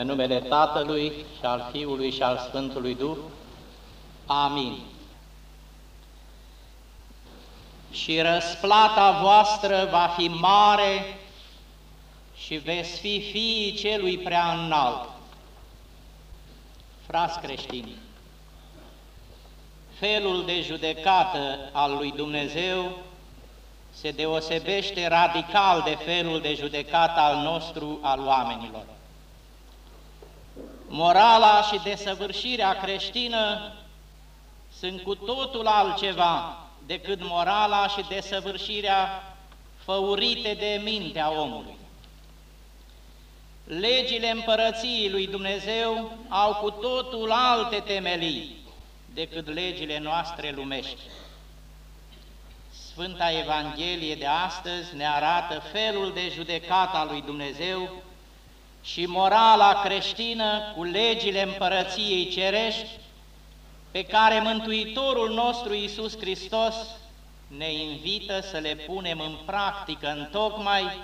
În numele Tatălui și al Fiului și al Sfântului Duh. Amin. Și răsplata voastră va fi mare și veți fi fiii celui prea înalt. Frați creștini, felul de judecată al lui Dumnezeu se deosebește radical de felul de judecată al nostru, al oamenilor. Morala și desăvârșirea creștină sunt cu totul altceva decât morala și desăvârșirea făurite de mintea omului. Legile împărăției lui Dumnezeu au cu totul alte temelii decât legile noastre lumești. Sfânta Evanghelie de astăzi ne arată felul de judecată a lui Dumnezeu și morala creștină cu legile împărăției cerești pe care Mântuitorul nostru Iisus Hristos ne invită să le punem în practică în tocmai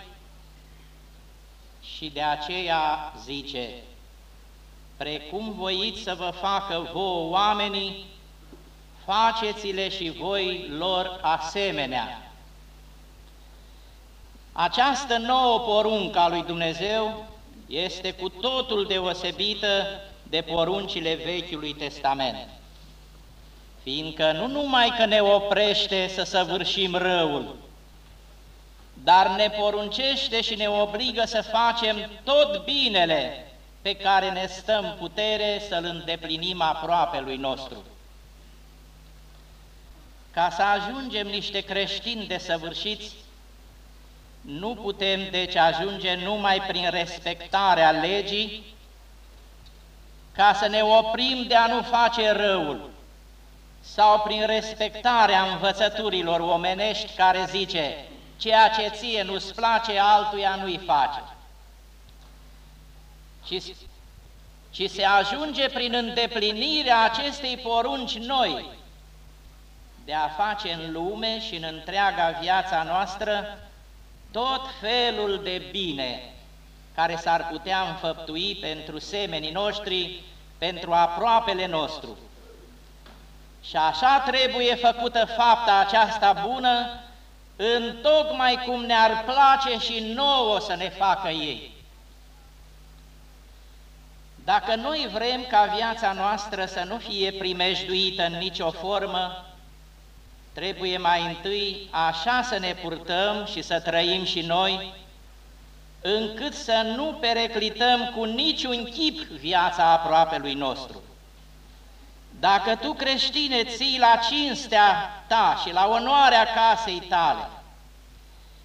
și de aceea zice, precum voiți să vă facă vouă oamenii, faceți-le și voi lor asemenea. Această nouă poruncă a lui Dumnezeu este cu totul deosebită de poruncile Vechiului Testament, fiindcă nu numai că ne oprește să săvârșim răul, dar ne poruncește și ne obligă să facem tot binele pe care ne stăm putere să-l îndeplinim aproape lui nostru. Ca să ajungem niște creștini desăvârșiți, nu putem deci ajunge numai prin respectarea legii, ca să ne oprim de a nu face răul, sau prin respectarea învățăturilor omenești care zice, ceea ce ție nu-ți place, altuia nu-i face. Ci, ci se ajunge prin îndeplinirea acestei porunci noi, de a face în lume și în întreaga viața noastră tot felul de bine care s-ar putea înfăptui pentru semenii noștri, pentru aproapele nostru. Și așa trebuie făcută fapta aceasta bună, în tocmai cum ne-ar place și nouă să ne facă ei. Dacă noi vrem ca viața noastră să nu fie primejduită în nicio formă, trebuie mai întâi așa să ne purtăm și să trăim și noi, încât să nu pereclităm cu niciun chip viața aproape lui nostru. Dacă tu, creștine, ții la cinstea ta și la onoarea casei tale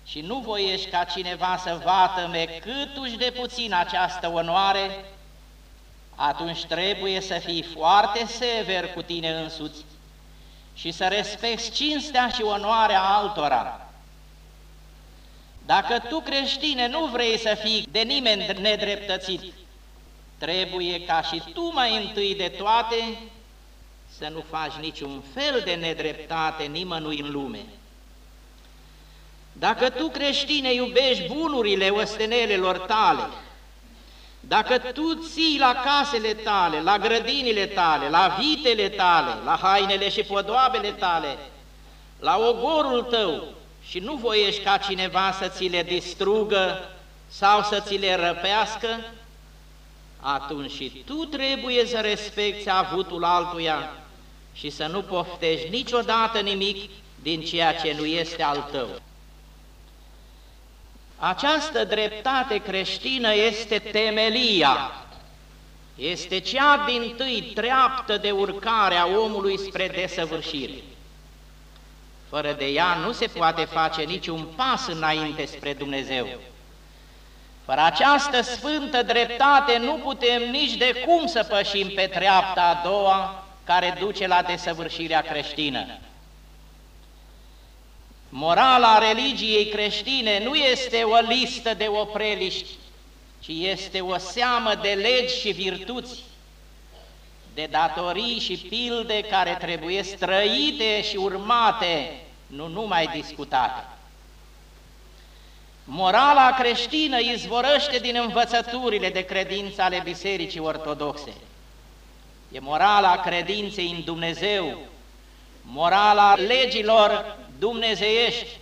și nu voiești ca cineva să vatăme câtuși de puțin această onoare, atunci trebuie să fii foarte sever cu tine însuți și să respecti cinstea și onoarea altora. Dacă tu, creștine, nu vrei să fii de nimeni nedreptățit, trebuie ca și tu mai întâi de toate să nu faci niciun fel de nedreptate nimănui în lume. Dacă tu, creștine, iubești bunurile ostenelelor tale, dacă tu ții la casele tale, la grădinile tale, la vitele tale, la hainele și podoabele tale, la ogorul tău și nu voiești ca cineva să ți le distrugă sau să ți le răpească, atunci și tu trebuie să respecti avutul altuia și să nu poftești niciodată nimic din ceea ce nu este al tău. Această dreptate creștină este temelia, este cea din tâi treaptă de urcare a omului spre desăvârșire. Fără de ea nu se poate face niciun pas înainte spre Dumnezeu. Fără această sfântă dreptate nu putem nici de cum să pășim pe treapta a doua care duce la desăvârșirea creștină. Morala religiei creștine nu este o listă de opreliști, ci este o seamă de legi și virtuți, de datorii și pilde care trebuie străite și urmate, nu numai discutate. Morala creștină izvorăște din învățăturile de credință ale Bisericii Ortodoxe. E morala credinței în Dumnezeu, morala legilor dumnezeiești,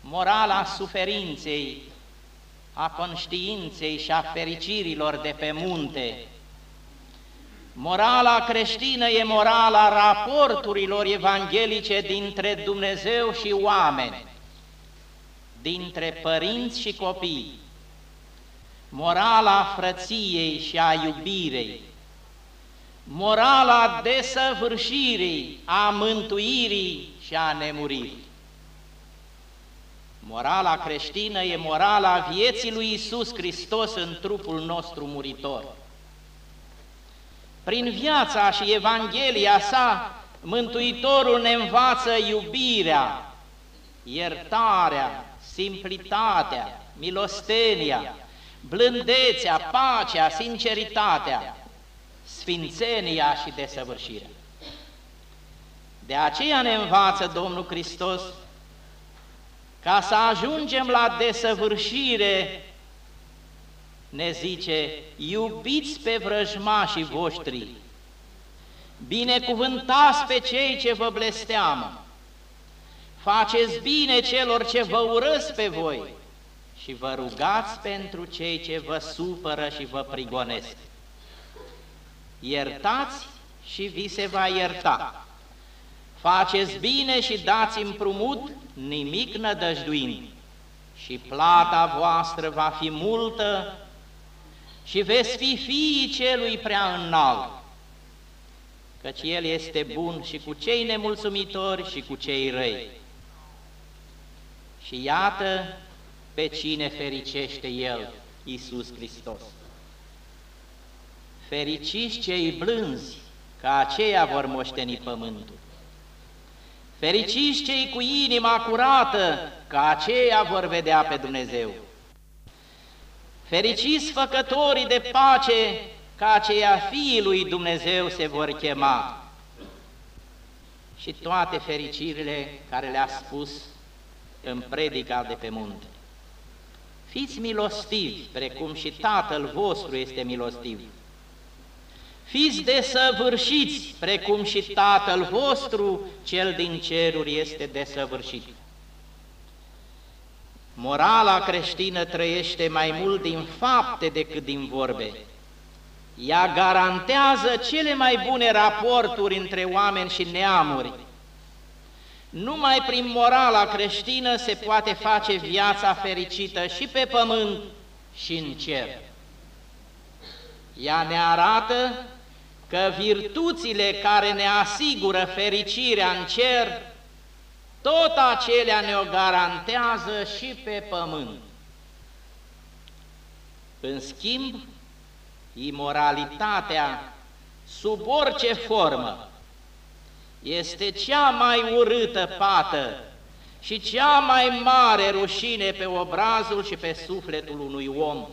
morala suferinței, a conștiinței și a fericirilor de pe munte. Morala creștină e morala raporturilor evanghelice dintre Dumnezeu și oameni, dintre părinți și copii, morala frăției și a iubirei, morala desăvârșirii, a mântuirii și a nemuririi. Morala creștină e morala vieții lui Isus Hristos în trupul nostru muritor. Prin viața și Evanghelia sa, Mântuitorul ne învață iubirea, iertarea, simplitatea, milostenia, blândețea, pacea, sinceritatea, sfințenia și desăvârșirea. De aceea ne învață Domnul Hristos ca să ajungem la desăvârșire, ne zice, iubiți pe vrăjmașii voștri, binecuvântați pe cei ce vă blesteamă, faceți bine celor ce vă urăsc pe voi și vă rugați pentru cei ce vă supără și vă prigonesc. Iertați și vi se va ierta. Faceți bine și dați împrumut, nimic nădăjduind, și plata voastră va fi multă și veți fi fiii celui prea înalt, căci El este bun și cu cei nemulțumitori și cu cei răi. Și iată pe cine fericește El, Iisus Hristos. Fericiți cei blânzi, ca aceia vor moșteni pământul. Fericiți cei cu inima curată, ca aceia vor vedea pe Dumnezeu. Fericiți făcătorii de pace, ca aceia fiii lui Dumnezeu se vor chema. Și toate fericirile care le-a spus în predica de pe munte. Fiți milostivi, precum și Tatăl vostru este milostiv. Fiți desăvârșiți, precum și Tatăl vostru, Cel din ceruri, este desăvârșit. Morala creștină trăiește mai mult din fapte decât din vorbe. Ea garantează cele mai bune raporturi între oameni și neamuri. Numai prin morala creștină se poate face viața fericită și pe pământ și în cer. Ea ne arată că virtuțile care ne asigură fericirea în cer, tot acelea ne-o garantează și pe pământ. În schimb, imoralitatea, sub orice formă, este cea mai urâtă pată și cea mai mare rușine pe obrazul și pe sufletul unui om.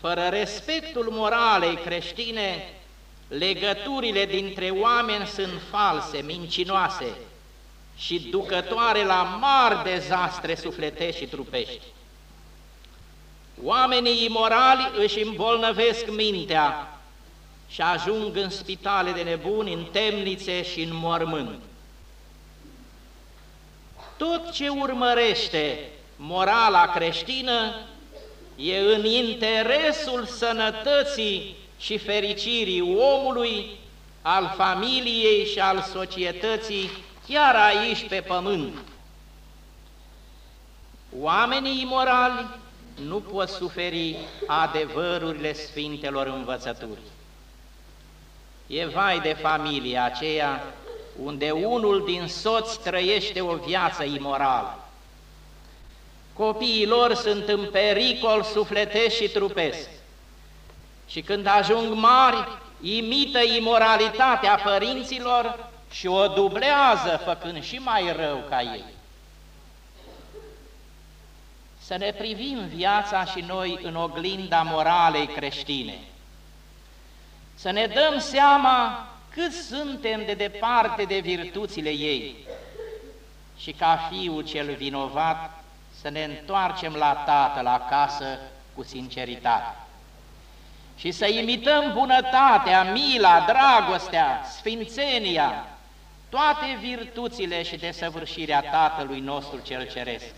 Fără respectul moralei creștine, legăturile dintre oameni sunt false, mincinoase și ducătoare la mari dezastre sufletești și trupești. Oamenii imorali își îmbolnăvesc mintea și ajung în spitale de nebuni, în temnițe și în mormânt. Tot ce urmărește morala creștină e în interesul sănătății și fericirii omului, al familiei și al societății, chiar aici pe pământ. Oamenii imorali nu pot suferi adevărurile Sfintelor învățături. E vai de familia aceea unde unul din soți trăiește o viață imorală copiii lor sunt în pericol sufletesc și trupesc. Și când ajung mari, imită imoralitatea părinților și o dublează, făcând și mai rău ca ei. Să ne privim viața și noi în oglinda moralei creștine. Să ne dăm seama cât suntem de departe de virtuțile ei și ca fiul cel vinovat să ne întoarcem la Tatăl acasă cu sinceritate. Și să imităm bunătatea, mila, dragostea, sfințenia, toate virtuțile și desăvârșirea Tatălui nostru cel Ceresc,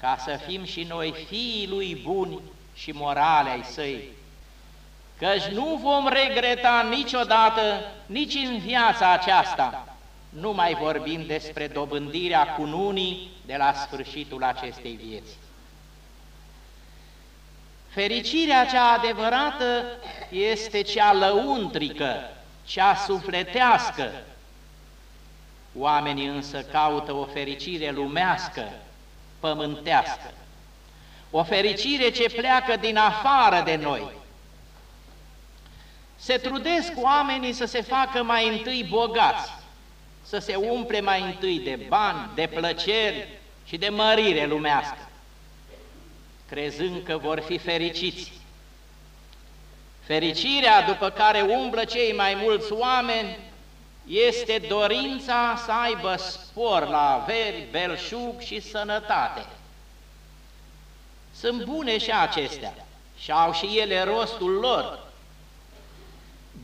ca să fim și noi fiii Lui buni și morale ai Săi, căci nu vom regreta niciodată, nici în viața aceasta, nu mai vorbim despre dobândirea cununii de la sfârșitul acestei vieți. Fericirea cea adevărată este cea lăuntrică, cea sufletească. Oamenii însă caută o fericire lumească, pământească, o fericire ce pleacă din afară de noi. Se trudesc oamenii să se facă mai întâi bogați, să se umple mai întâi de bani, de plăceri și de mărire lumească, crezând că vor fi fericiți. Fericirea după care umblă cei mai mulți oameni este dorința să aibă spor la averi, belșug și sănătate. Sunt bune și acestea și au și ele rostul lor,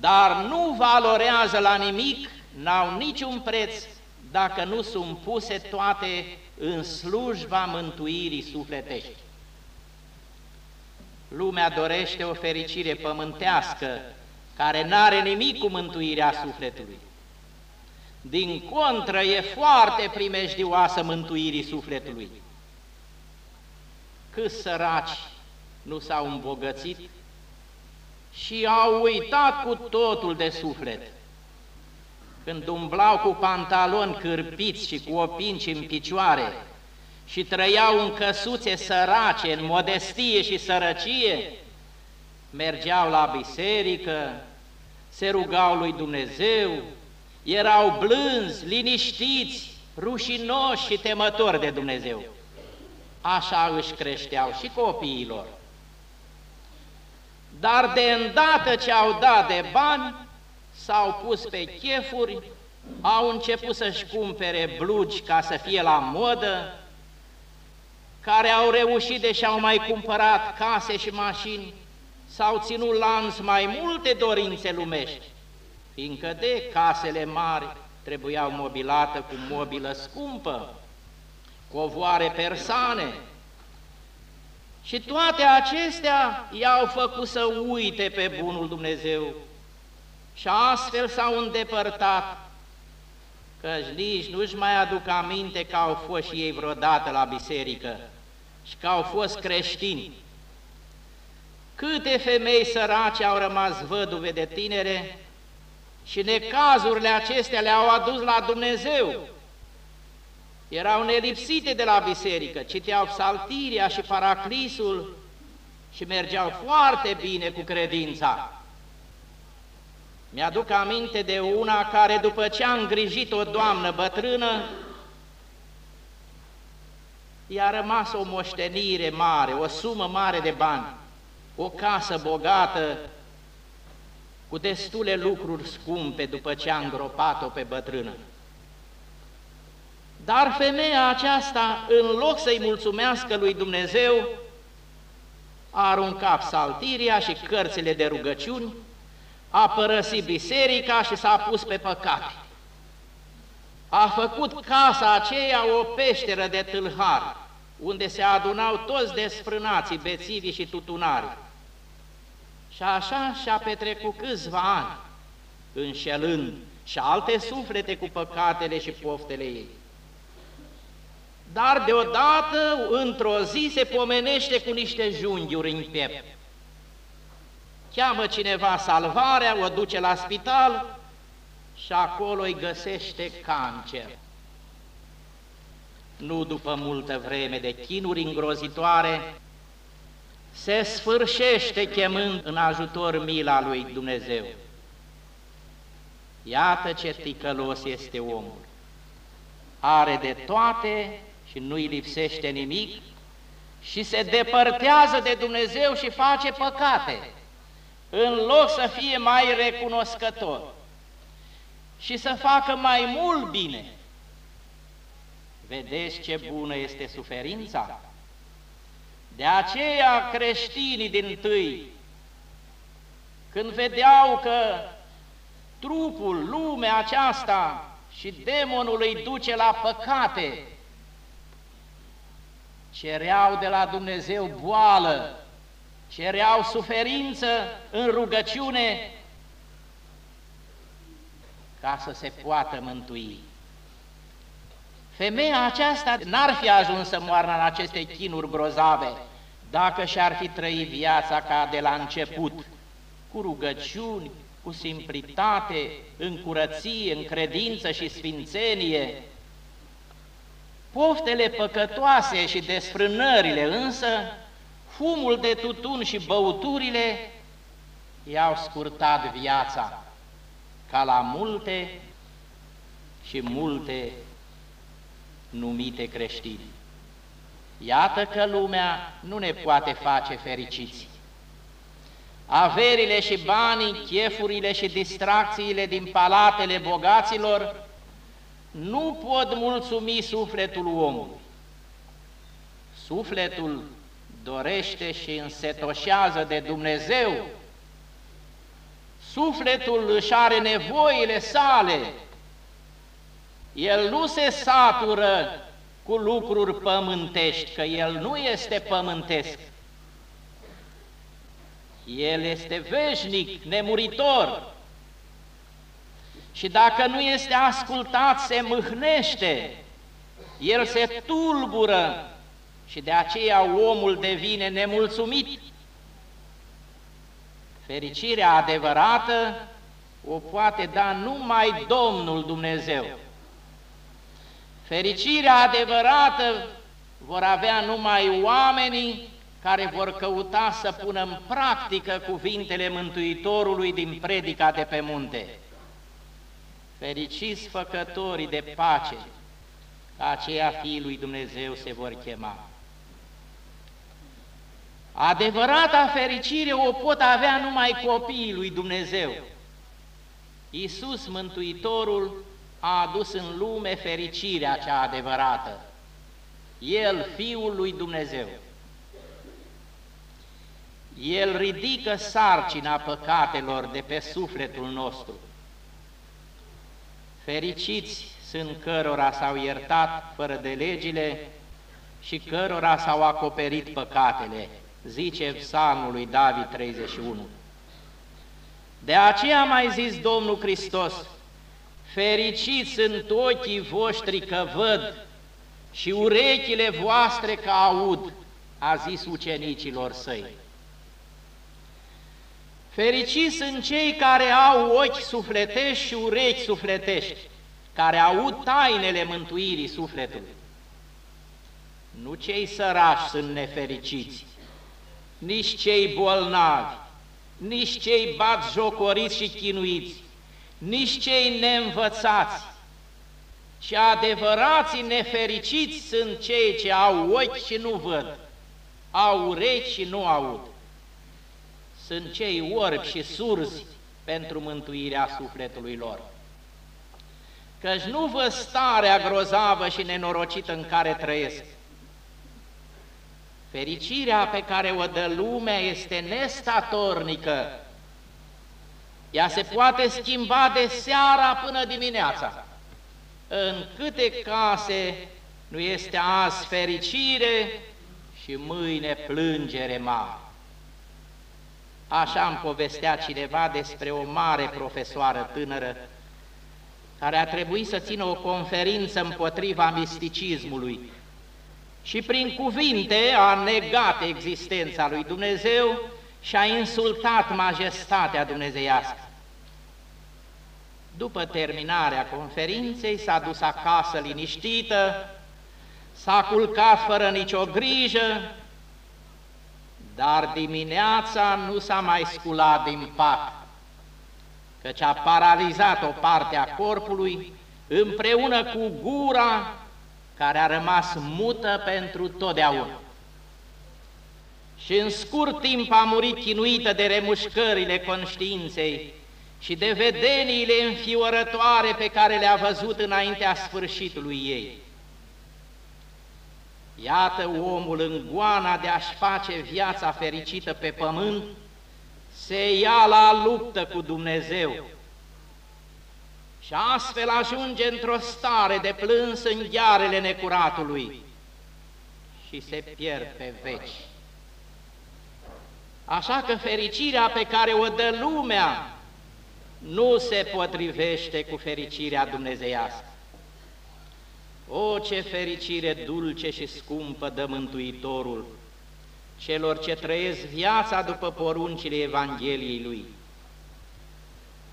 dar nu valorează la nimic n-au niciun preț dacă nu sunt puse toate în slujba mântuirii sufletești. Lumea dorește o fericire pământească, care n-are nimic cu mântuirea sufletului. Din contră, e foarte primejdioasă mântuirii sufletului. Câți săraci nu s-au îmbogățit și au uitat cu totul de suflet când umblau cu pantaloni cârpiți și cu opinci în picioare și trăiau în căsuțe sărace, în modestie și sărăcie, mergeau la biserică, se rugau lui Dumnezeu, erau blânzi, liniștiți, rușinoși și temători de Dumnezeu. Așa își creșteau și copiilor. Dar de îndată ce au dat de bani, s-au pus pe chefuri, au început să-și cumpere blugi ca să fie la modă, care au reușit, deși au mai cumpărat case și mașini, s-au ținut lanț mai multe dorințe lumești, fiindcă de casele mari trebuiau mobilată cu mobilă scumpă, covoare persane, și toate acestea i-au făcut să uite pe bunul Dumnezeu și astfel s-au îndepărtat, căci nici nu-și mai aduc aminte că au fost și ei vreodată la biserică și că au fost creștini. Câte femei sărace au rămas văduve de tinere și necazurile acestea le-au adus la Dumnezeu. Erau nelipsite de la biserică, citeau psaltiria și paraclisul și mergeau foarte bine cu credința. Mi-aduc aminte de una care după ce a îngrijit o doamnă bătrână, i-a rămas o moștenire mare, o sumă mare de bani, o casă bogată, cu destule lucruri scumpe după ce a îngropat-o pe bătrână. Dar femeia aceasta, în loc să-i mulțumească lui Dumnezeu, a aruncat saltiria și cărțile de rugăciuni a părăsit biserica și s-a pus pe păcate. A făcut casa aceea o peșteră de tâlhari, unde se adunau toți desfrânații, bețivii și tutunari. Și așa și-a petrecut câțiva ani, înșelând și alte suflete cu păcatele și poftele ei. Dar deodată, într-o zi, se pomenește cu niște junghiuri în piept cheamă cineva salvarea, o duce la spital și acolo îi găsește cancer. Nu după multă vreme de chinuri îngrozitoare, se sfârșește chemând în ajutor mila lui Dumnezeu. Iată ce ticălos este omul. Are de toate și nu-i lipsește nimic și se depărtează de Dumnezeu și face păcate în loc să fie mai recunoscător și să facă mai mult bine. Vedeți ce bună este suferința? De aceea creștinii din tâi, când vedeau că trupul, lumea aceasta și demonul îi duce la păcate, cereau de la Dumnezeu boală, cereau suferință în rugăciune ca să se poată mântui. Femeia aceasta n-ar fi ajuns să moară în aceste chinuri grozave dacă și-ar fi trăit viața ca de la început, cu rugăciuni, cu simplitate, în curăție, în credință și sfințenie. Poftele păcătoase și desfrânările însă, fumul de tutun și băuturile i-au scurtat viața, ca la multe și multe numite creștini. Iată că lumea nu ne poate face fericiți. Averile și banii, chefurile și distracțiile din palatele bogaților nu pot mulțumi sufletul omului. Sufletul dorește și însetoșează de Dumnezeu. Sufletul își are nevoile sale. El nu se satură cu lucruri pământești, că el nu este pământesc. El este veșnic, nemuritor. Și dacă nu este ascultat, se mâhnește, el se tulbură și de aceea omul devine nemulțumit. Fericirea adevărată o poate da numai Domnul Dumnezeu. Fericirea adevărată vor avea numai oamenii care vor căuta să pună în practică cuvintele Mântuitorului din predica de pe munte. Fericiți făcătorii de pace, ca aceia fiii lui Dumnezeu se vor chema. Adevărata fericire o pot avea numai copiii lui Dumnezeu. Iisus Mântuitorul a adus în lume fericirea cea adevărată. El, Fiul lui Dumnezeu. El ridică sarcina păcatelor de pe sufletul nostru. Fericiți sunt cărora s-au iertat fără de legile și cărora s-au acoperit păcatele, zice psalmul lui David 31. De aceea mai zis Domnul Hristos, fericiți sunt ochii voștri că văd și urechile voastre că aud, a zis ucenicilor săi. Fericiți sunt cei care au ochi sufletești și urechi sufletești, care aud tainele mântuirii sufletului. Nu cei sărași sunt nefericiți, nici cei bolnavi, nici cei bat jocoriți și chinuiți, nici cei neînvățați, ci adevărații nefericiți sunt cei ce au ochi și nu văd, au urechi și nu aud. Sunt cei orbi și surzi pentru mântuirea sufletului lor. Căci nu vă starea grozavă și nenorocită în care trăiesc. Fericirea pe care o dă lumea este nestatornică, ea se poate schimba de seara până dimineața. În câte case nu este azi fericire și mâine plângere mare. Așa îmi povestea cineva despre o mare profesoară tânără care a trebuit să țină o conferință împotriva misticismului și prin cuvinte a negat existența lui Dumnezeu și a insultat majestatea dumnezeiască. După terminarea conferinței s-a dus acasă liniștită, s-a culcat fără nicio grijă, dar dimineața nu s-a mai sculat din pat, căci a paralizat o parte a corpului împreună cu gura care a rămas mută pentru totdeauna și în scurt timp a murit chinuită de remușcările conștiinței și de vedeniile înfiorătoare pe care le-a văzut înaintea sfârșitului ei. Iată omul în goana de a-și face viața fericită pe pământ, se ia la luptă cu Dumnezeu și astfel ajunge într-o stare de plâns în ghearele necuratului și se pierd pe veci. Așa că fericirea pe care o dă lumea nu se potrivește cu fericirea dumnezeiască. O, ce fericire dulce și scumpă dă Mântuitorul celor ce trăiesc viața după poruncile Evangheliei Lui.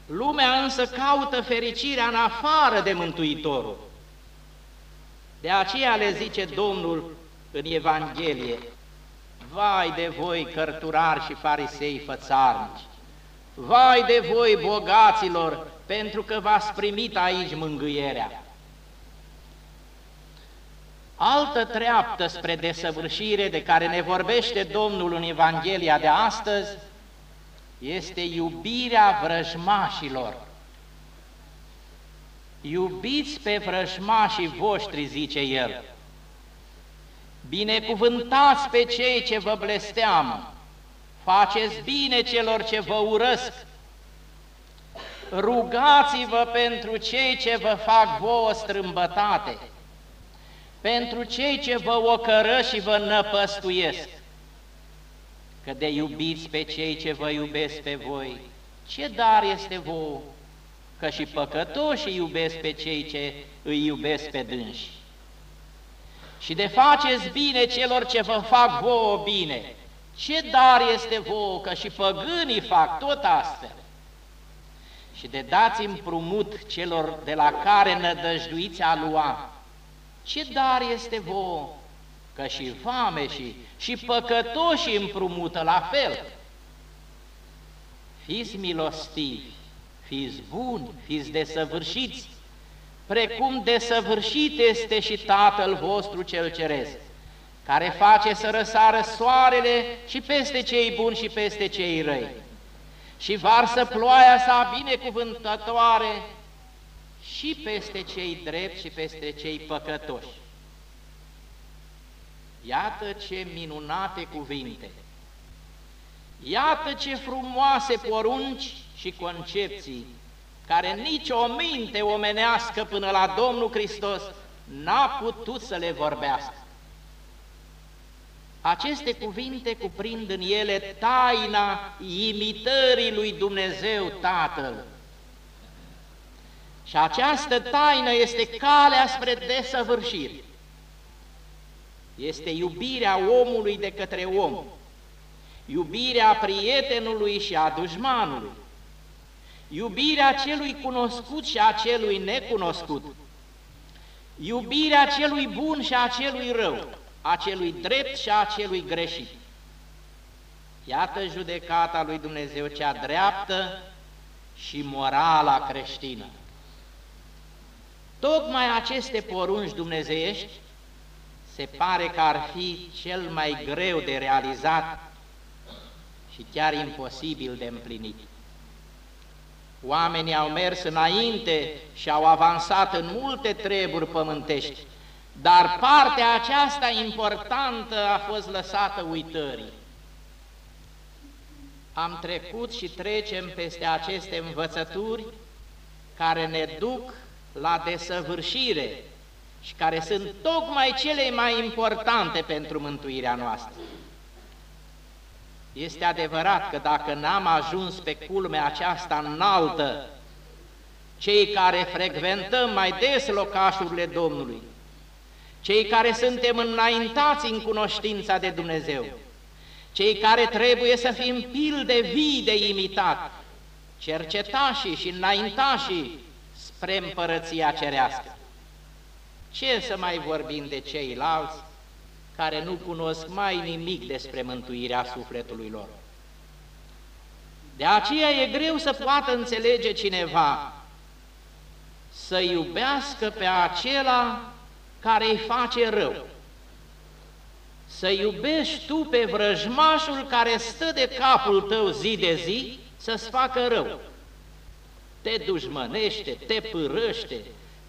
Lumea însă caută fericirea în afară de Mântuitorul. De aceea le zice Domnul în Evanghelie, Vai de voi, cărturari și farisei fățarnici! Vai de voi, bogaților, pentru că v-ați primit aici mângâierea! Altă treaptă spre desăvârșire de care ne vorbește Domnul în Evanghelia de astăzi este iubirea vrăjmașilor. Iubiți pe vrăjmașii voștri, zice El. Binecuvântați pe cei ce vă blesteamă, faceți bine celor ce vă urăsc, rugați-vă pentru cei ce vă fac vouă strâmbătate, pentru cei ce vă ocără și vă năpăstuiesc, că de iubiți pe cei ce vă iubesc pe voi, ce dar este vouă, că și păcătoșii iubesc pe cei ce îi iubesc pe dânsi. Și de faceți bine celor ce vă fac vouă bine, ce dar este vouă, că și păgânii fac tot astfel. Și de dați împrumut celor de la care nădăjduiți a lua, ce dar este vouă? Că și vame și, și păcătoși împrumută la fel. Fiți milostivi, fiți buni, fiți desăvârșiți, precum desăvârșit este și Tatăl vostru cel ceresc, care face să răsară soarele și peste cei buni și peste cei răi, și varsă ploaia sa binecuvântătoare și peste cei drepți și peste cei păcătoși. Iată ce minunate cuvinte! Iată ce frumoase porunci și concepții, care nici o minte omenească până la Domnul Hristos n-a putut să le vorbească. Aceste cuvinte cuprind în ele taina imitării lui Dumnezeu Tatăl, și această taină este calea spre desăvârșire. Este iubirea omului de către om, iubirea prietenului și a dușmanului, iubirea celui cunoscut și a celui necunoscut, iubirea celui bun și a celui rău, a celui drept și a celui greșit. Iată judecata lui Dumnezeu cea dreaptă și morala creștină. Tocmai aceste porunci dumnezeiești se pare că ar fi cel mai greu de realizat și chiar imposibil de împlinit. Oamenii au mers înainte și au avansat în multe treburi pământești, dar partea aceasta importantă a fost lăsată uitării. Am trecut și trecem peste aceste învățături care ne duc la desăvârșire și care sunt tocmai cele mai importante pentru mântuirea noastră. Este adevărat că dacă n-am ajuns pe culmea aceasta înaltă, cei care frecventăm mai des locașurile Domnului, cei care suntem înaintați în cunoștința de Dumnezeu, cei care trebuie să fim pilde vii de imitat, cercetașii și înaintașii spre împărăția cerească. Ce să mai vorbim de ceilalți care nu cunosc mai nimic despre mântuirea sufletului lor? De aceea e greu să poată înțelege cineva să iubească pe acela care îi face rău. Să iubești tu pe vrăjmașul care stă de capul tău zi de zi să-ți facă rău te dușmănește, te pârăște,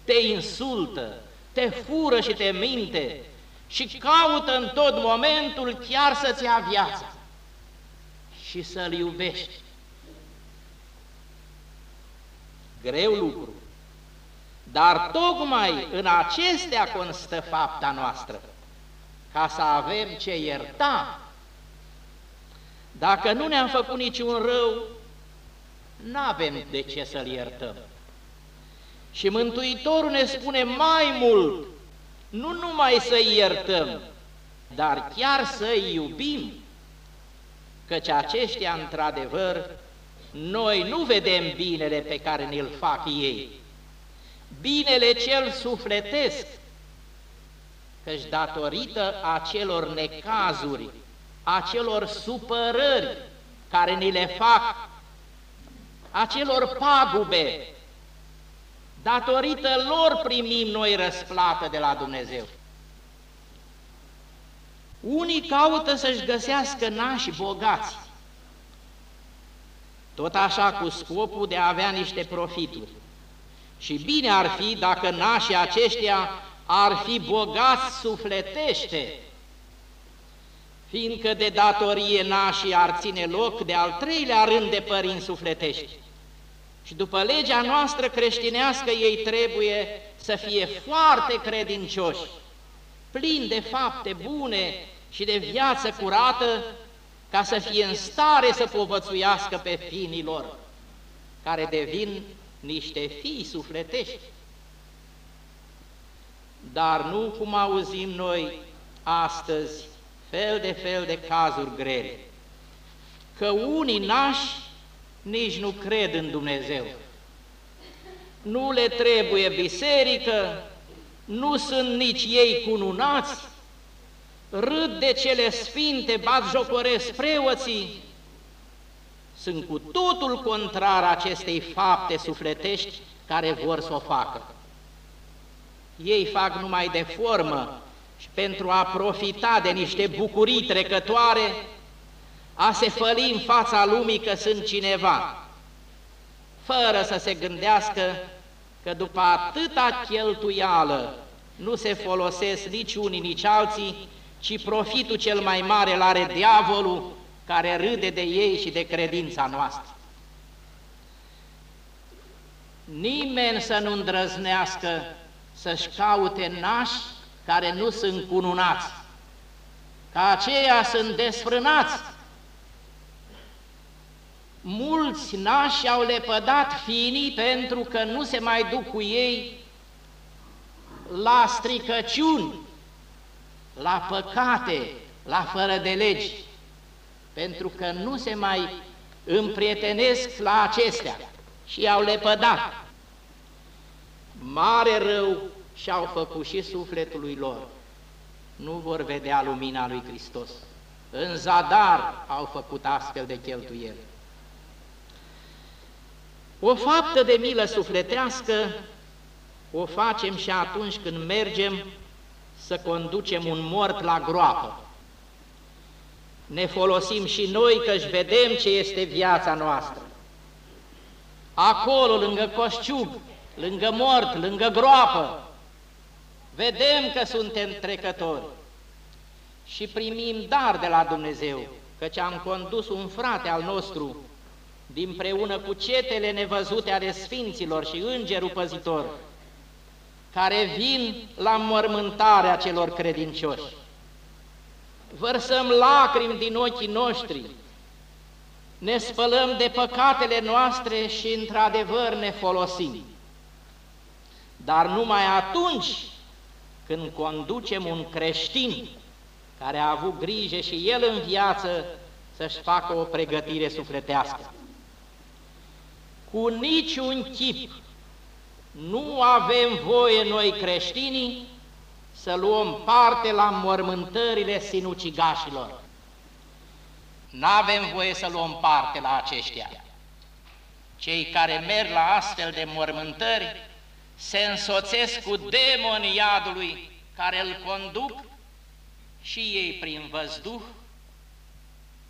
te insultă, te fură și te minte și caută în tot momentul chiar să-ți ia viața și să-L iubești. Greu lucru, dar tocmai în acestea constă fapta noastră, ca să avem ce ierta. Dacă nu ne-am făcut niciun rău, nu avem de ce să-L iertăm. Și Mântuitorul ne spune mai mult, nu numai să iertăm, dar chiar să-i iubim, căci aceștia, într-adevăr, noi nu vedem binele pe care ne-l fac ei, binele cel sufletesc, căci datorită acelor necazuri, acelor supărări care ni le fac, acelor pagube, datorită lor primim noi răsplată de la Dumnezeu. Unii caută să-și găsească nași bogați, tot așa cu scopul de a avea niște profituri. Și bine ar fi dacă nașii aceștia ar fi bogați sufletește, fiindcă de datorie nașii ar ține loc de al treilea rând de părinți sufletești. Și după legea noastră creștinească ei trebuie să fie foarte credincioși, plini de fapte bune și de viață curată, ca să fie în stare să povățuiască pe fiii lor, care devin niște fii sufletești. Dar nu cum auzim noi astăzi fel de fel de cazuri grele, că unii nași nici nu cred în Dumnezeu. Nu le trebuie biserică, nu sunt nici ei cununați, râd de cele sfinte, bat jocoresc preoții, sunt cu totul contrar acestei fapte sufletești care vor să o facă. Ei fac numai de formă și pentru a profita de niște bucurii trecătoare, a se făli în fața lumii că sunt cineva, fără să se gândească că după atâta cheltuială nu se folosesc nici unii, nici alții, ci profitul cel mai mare îl are diavolul care râde de ei și de credința noastră. Nimeni să nu îndrăznească să-și caute nași care nu sunt cununați, că aceia sunt desfrânați mulți nași au lepădat fiinii pentru că nu se mai duc cu ei la stricăciuni, la păcate, la fără de legi, pentru că nu se mai împrietenesc la acestea și au lepădat. Mare rău și-au făcut și sufletului lor. Nu vor vedea lumina lui Hristos. În zadar au făcut astfel de cheltuieli. O faptă de milă sufletească o facem și atunci când mergem să conducem un mort la groapă. Ne folosim și noi căci vedem ce este viața noastră. Acolo, lângă coșciug, lângă mort, lângă groapă, vedem că suntem trecători și primim dar de la Dumnezeu, căci am condus un frate al nostru dinpreună cu cetele nevăzute ale Sfinților și Îngerul Păzitor, care vin la mormântarea celor credincioși. Vărsăm lacrimi din ochii noștri, ne spălăm de păcatele noastre și într-adevăr ne folosim. Dar numai atunci când conducem un creștin care a avut grijă și el în viață să-și facă o pregătire sufletească cu niciun chip nu avem voie noi creștinii să luăm parte la mormântările sinucigașilor. Nu avem voie să luăm parte la aceștia. Cei care merg la astfel de mormântări se însoțesc cu demonii iadului care îl conduc și ei prin văzduh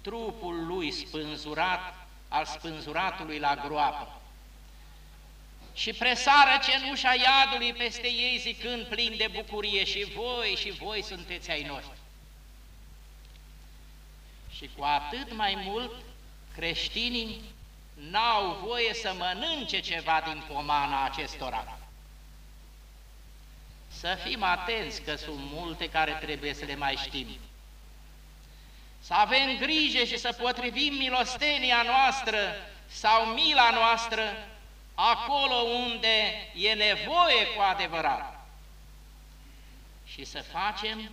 trupul lui spânzurat al spânzuratului la groapă. și presară cenușa iadului peste ei zicând plin de bucurie și voi și voi sunteți ai noștri. Și cu atât mai mult creștinii n-au voie să mănânce ceva din pomana acestora. Să fim atenți că sunt multe care trebuie să le mai știm. Să avem grijă și să potrivim milostenia noastră sau mila noastră acolo unde e nevoie cu adevărat. Și să facem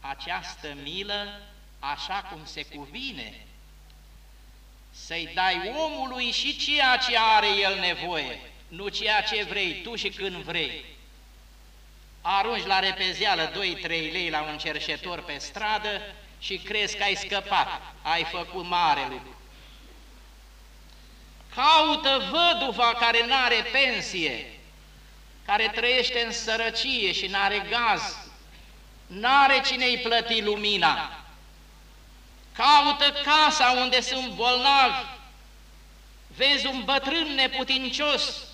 această milă așa cum se cuvine, să-i dai omului și ceea ce are el nevoie, nu ceea ce vrei tu și când vrei. Arunci la repezeală 2-3 lei la un cerșetor pe stradă și crezi că ai scăpat, ai făcut mare lucru. Caută văduva care nu are pensie, care trăiește în sărăcie și nu are gaz, nu are cine-i plăti lumina. Caută casa unde sunt bolnavi, vezi un bătrân neputincios,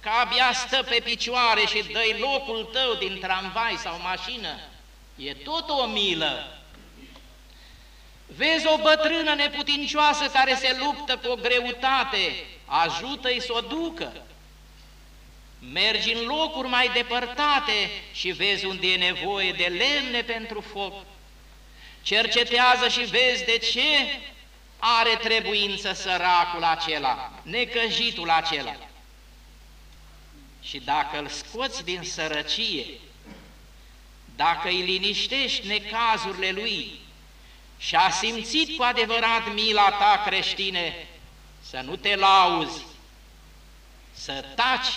că abia stă pe picioare și dă locul tău din tramvai sau mașină, e tot o milă. Vezi o bătrână neputincioasă care se luptă cu o greutate, ajută-i să o ducă. Mergi în locuri mai depărtate și vezi unde e nevoie de lemne pentru foc. Cercetează și vezi de ce are trebuință săracul acela, necăjitul acela. Și dacă îl scoți din sărăcie, dacă îi liniștești necazurile lui, și a simțit cu adevărat mila ta creștine, să nu te lauzi, să taci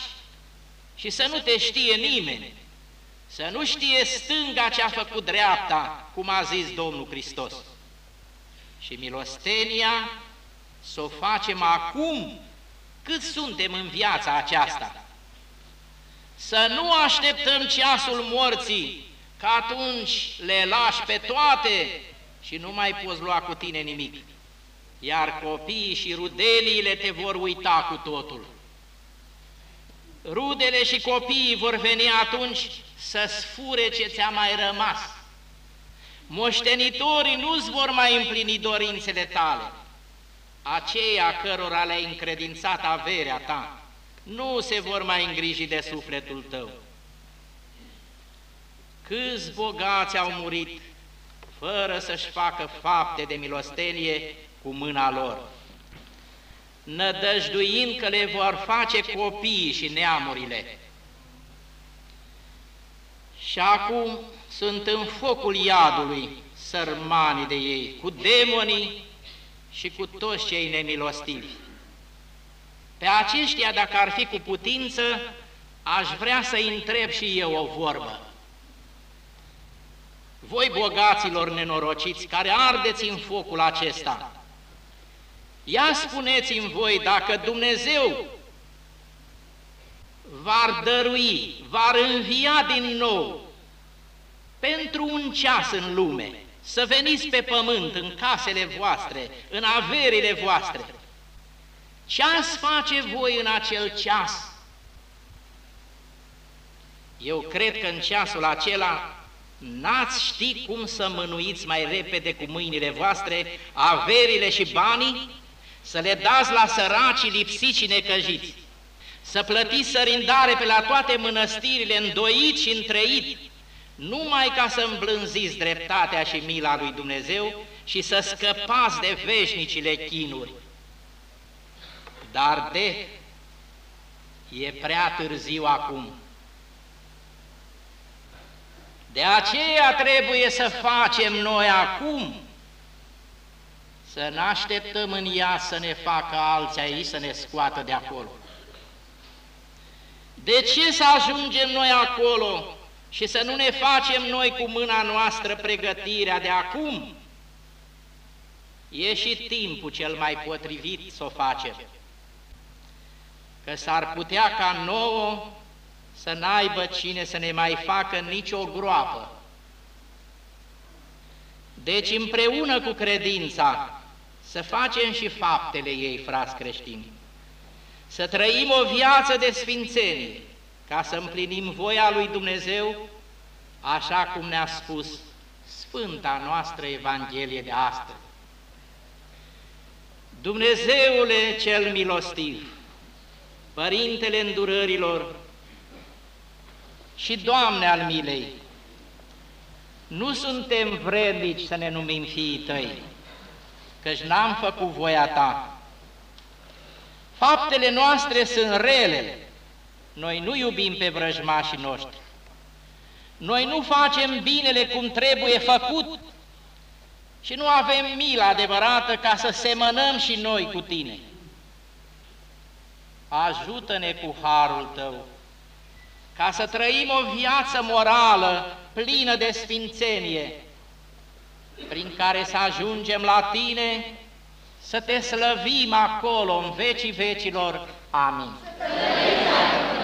și să nu te știe nimeni, să nu știe stânga ce a făcut dreapta, cum a zis Domnul Hristos. Și milostenia să o facem acum, cât suntem în viața aceasta. Să nu așteptăm ceasul morții, că atunci le lași pe toate și nu mai poți lua cu tine nimic, iar copiii și rudeliile te vor uita cu totul. Rudele și copiii vor veni atunci să sfure ce ți-a mai rămas. Moștenitorii nu-ți vor mai împlini dorințele tale. Aceia cărora le-ai încredințat averea ta, nu se vor mai îngriji de sufletul tău. Câți bogați au murit fără să-și facă fapte de milostenie cu mâna lor, nădăjduind că le vor face copiii și neamurile. Și acum sunt în focul iadului sărmanii de ei, cu demonii și cu toți cei nemilostivi. Pe aceștia, dacă ar fi cu putință, aș vrea să întreb și eu o vorbă voi bogaților nenorociți care ardeți în focul acesta, ia spuneți-mi voi dacă Dumnezeu va dărui, va învia din nou pentru un ceas în lume, să veniți pe pământ, în casele voastre, în averile voastre. Ce ați face voi în acel ceas? Eu cred că în ceasul acela N-ați ști cum să mânuiți mai repede cu mâinile voastre averile și banii, să le dați la săracii lipsiți și necăjiți, să plătiți sărindare pe la toate mănăstirile îndoit și întreit, numai ca să îmblânziți dreptatea și mila lui Dumnezeu și să scăpați de veșnicile chinuri. Dar de e prea târziu acum. De aceea trebuie să facem noi acum, să ne așteptăm în ea să ne facă alții aici, să ne scoată de acolo. De ce să ajungem noi acolo și să nu ne facem noi cu mâna noastră pregătirea de acum? E și timpul cel mai potrivit să o facem. Că s-ar putea ca nouă să n-aibă cine să ne mai facă nicio groapă. Deci împreună cu credința să facem și faptele ei, frați creștini. să trăim o viață de sfințenie, ca să împlinim voia lui Dumnezeu, așa cum ne-a spus Sfânta noastră Evanghelie de astăzi. Dumnezeule cel milostiv, Părintele îndurărilor și Doamne al milei, nu suntem vrednici să ne numim fiii Tăi, căci n-am făcut voia Ta. Faptele noastre sunt rele, noi nu iubim pe vrăjmașii noștri. Noi nu facem binele cum trebuie făcut și nu avem mila adevărată ca să semănăm și noi cu Tine. Ajută-ne cu harul Tău ca să trăim o viață morală plină de sfințenie, prin care să ajungem la Tine, să Te slăvim acolo în vecii vecilor. Amin. Amin.